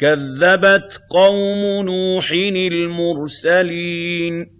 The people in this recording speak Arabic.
كَذَّبَتْ قَوْمُ نُوحٍ الْمُرْسَلِينَ.